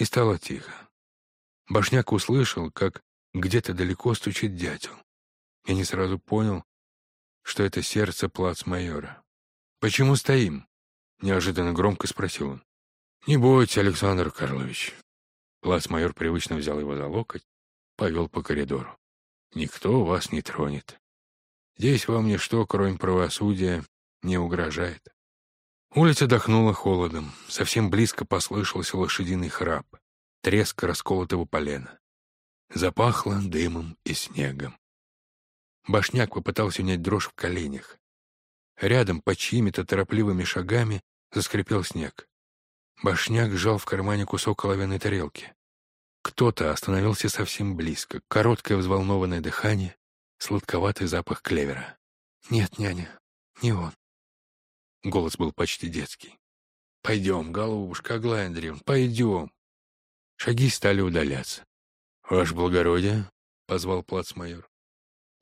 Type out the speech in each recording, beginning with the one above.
и стало тихо. Башняк услышал, как где-то далеко стучит дятел. Я не сразу понял, что это сердце плацмайора. «Почему стоим?» — неожиданно громко спросил он. «Не бойтесь, Александр Карлович». Плацмайор привычно взял его за локоть, повел по коридору. «Никто вас не тронет. Здесь вам ничто, кроме правосудия, не угрожает». Улица дохнула холодом. Совсем близко послышался лошадиный храп, треск расколотого полена. Запахло дымом и снегом. Башняк попытался унять дрожь в коленях. Рядом, по чьими-то торопливыми шагами, заскрипел снег. Башняк сжал в кармане кусок оловянной тарелки. Кто-то остановился совсем близко. Короткое взволнованное дыхание, сладковатый запах клевера. «Нет, няня, не он». Голос был почти детский. «Пойдем, голубушка Аглая Андреевна, пойдем». Шаги стали удаляться. «Ваше благородие», — позвал плацмайор.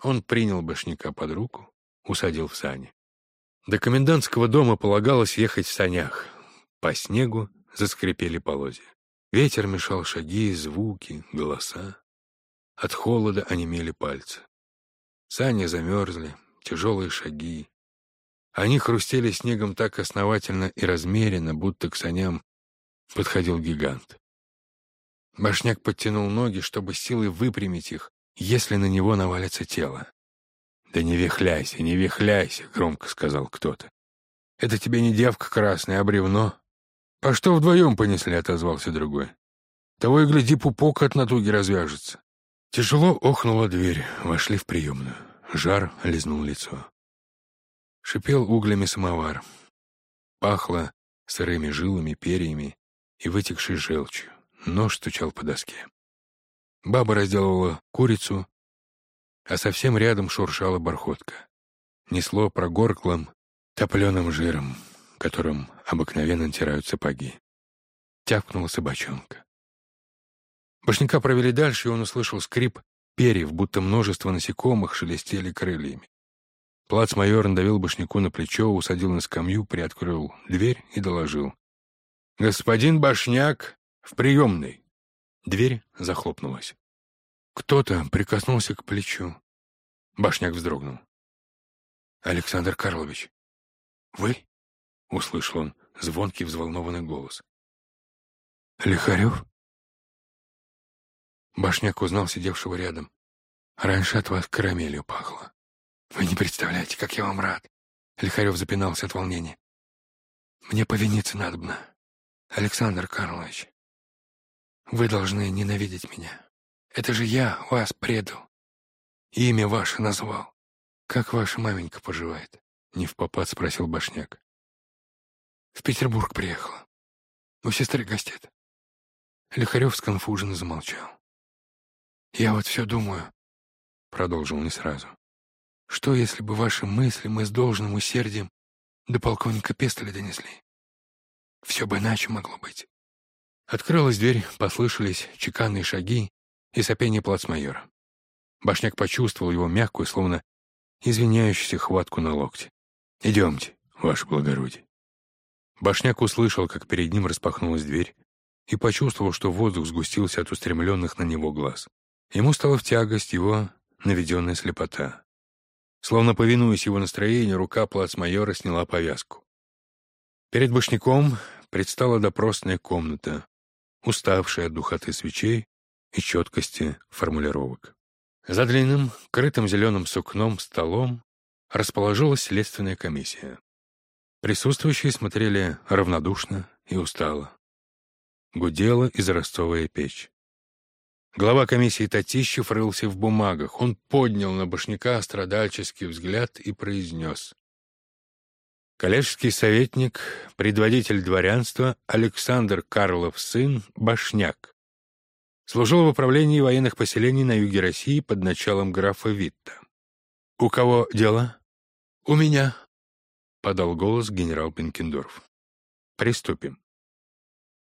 Он принял башняка под руку, усадил в сани. До комендантского дома полагалось ехать в санях. По снегу заскрипели полозья. Ветер мешал шаги, звуки, голоса. От холода онемели пальцы. Сани замерзли, тяжелые шаги, они хрустели снегом так основательно и размеренно, будто к саням подходил гигант. Башняк подтянул ноги, чтобы силой выпрямить их, если на него навалится тело. «Да не вихляйся, не вихляйся», — громко сказал кто-то. «Это тебе не девка красная, а бревно». «А что вдвоем понесли?» — отозвался другой. «Того и гляди, пупок от натуги развяжется». Тяжело охнула дверь, вошли в приемную. Жар лизнул лицо. Шипел углями самовар. Пахло сырыми жилами, перьями и вытекшей желчью. Нож стучал по доске. Баба разделывала курицу, а совсем рядом шуршала бархотка. Несло прогорклым, топленым жиром, которым обыкновенно натирают сапоги. Тявкнула собачонка. Башняка провели дальше, и он услышал скрип перьев, будто множество насекомых шелестели крыльями. Плацмайор надавил башняку на плечо, усадил на скамью, приоткрыл дверь и доложил. «Господин Башняк в приемной!» Дверь захлопнулась. Кто-то прикоснулся к плечу. Башняк вздрогнул. «Александр Карлович, вы?» — услышал он звонкий взволнованный голос. «Лихарев?» Башняк узнал сидевшего рядом. «Раньше от вас карамелью пахло». «Вы не представляете, как я вам рад!» Лихарев запинался от волнения. «Мне повиниться надобно, Александр Карлович. Вы должны ненавидеть меня. Это же я вас предал. Имя ваше назвал. Как ваша маменька поживает?» Не в попад спросил Башняк. «В Петербург приехала. У сестры гостит». Лихарев сконфуженно замолчал. «Я вот все думаю», — продолжил не сразу. Что, если бы ваши мысли мы с должным усердием до полковника Пестоля донесли? Все бы иначе могло быть. Открылась дверь, послышались чеканные шаги и сопение плацмайора. Башняк почувствовал его мягкую, словно извиняющуюся хватку на локте. «Идемте, ваше благородие». Башняк услышал, как перед ним распахнулась дверь, и почувствовал, что воздух сгустился от устремленных на него глаз. Ему стало в тягость его наведенная слепота. Словно повинуясь его настроению, рука плацмайора сняла повязку. Перед башняком предстала допросная комната, уставшая от духоты свечей и четкости формулировок. За длинным, крытым зеленым сукном столом расположилась следственная комиссия. Присутствующие смотрели равнодушно и устало. Гудела израстовая печь. Глава комиссии Татищев рылся в бумагах. Он поднял на башняка страдальческий взгляд и произнес. Коллежский советник, предводитель дворянства Александр Карлов, сын Башняк. Служил в управлении военных поселений на юге России под началом графа Витта. «У кого дело?» «У меня», — подал голос генерал Бенкендорф. «Приступим».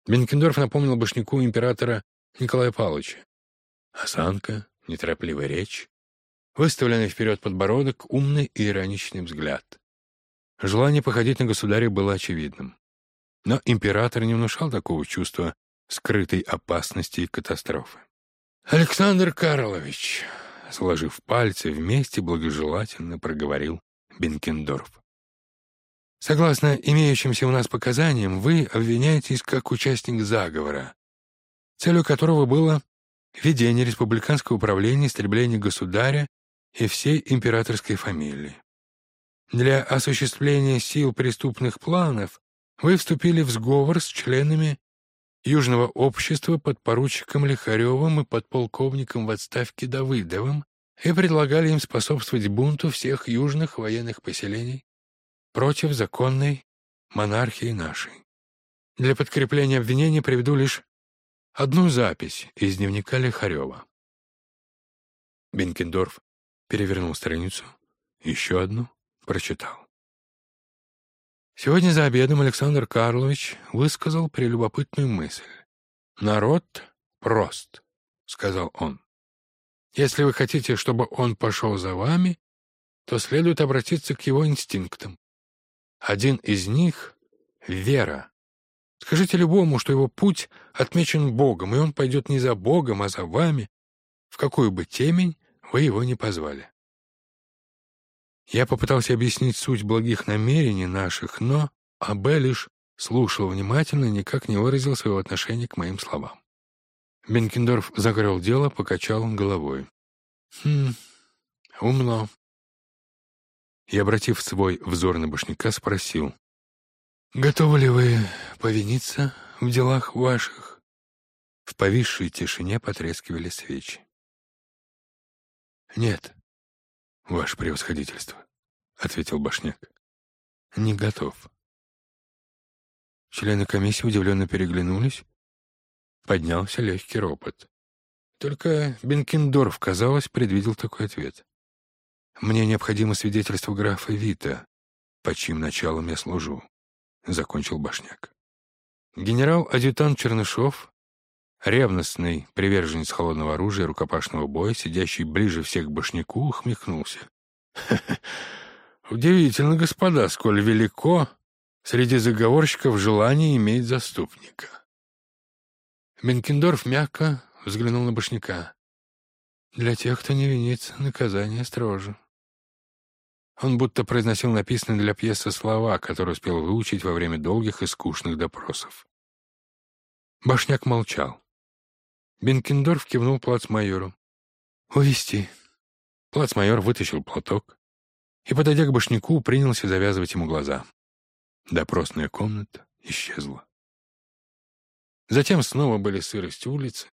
Бенкендорф напомнил Башняку императора Николая Павловича. Осанка, неторопливая речь, выставленный вперед подбородок, умный и ироничный взгляд. Желание походить на государя было очевидным. Но император не внушал такого чувства скрытой опасности и катастрофы. «Александр Карлович», — сложив пальцы вместе, благожелательно проговорил Бенкендорф. «Согласно имеющимся у нас показаниям, вы обвиняетесь как участник заговора, целью которого было ведение республиканского управления, истребление государя и всей императорской фамилии. Для осуществления сил преступных планов вы вступили в сговор с членами Южного общества под поручиком Лихаревым и подполковником в отставке Давыдовым и предлагали им способствовать бунту всех южных военных поселений против законной монархии нашей. Для подкрепления обвинения приведу лишь одну запись из дневника Лихарева. Бенкендорф перевернул страницу, еще одну прочитал. Сегодня за обедом Александр Карлович высказал прелюбопытную мысль. «Народ прост», — сказал он. «Если вы хотите, чтобы он пошел за вами, то следует обратиться к его инстинктам. Один из них — вера. Скажите любому, что его путь отмечен Богом, и он пойдет не за Богом, а за вами, в какую бы темень вы его не позвали. Я попытался объяснить суть благих намерений наших, но Абе лишь слушал внимательно и никак не выразил своего отношения к моим словам. Бенкендорф закрыл дело, покачал головой. «Хм, умно». И, обратив свой взор на башняка, спросил. «Готовы ли вы повиниться в делах ваших?» В повисшей тишине потрескивали свечи. «Нет», «Ваше превосходительство», — ответил Башняк. «Не готов». Члены комиссии удивленно переглянулись. Поднялся легкий ропот. Только Бенкендорф, казалось, предвидел такой ответ. «Мне необходимо свидетельство графа Вита, под чьим началом я служу», — закончил Башняк. Генерал-адъютант Чернышов Ревностный приверженец холодного оружия рукопашного боя, сидящий ближе всех к башняку, ухмехнулся. «Удивительно, господа, сколь велико среди заговорщиков желание иметь заступника». Бенкендорф мягко взглянул на башняка. «Для тех, кто не винится, наказание строже». Он будто произносил написанные для пьесы слова, которые успел выучить во время долгих и скучных допросов. Башняк молчал. Бенкендорф кивнул плацмайору. «Увести». Плацмайор вытащил платок и, подойдя к башняку, принялся завязывать ему глаза. Допросная комната исчезла. Затем снова были сырость улицы,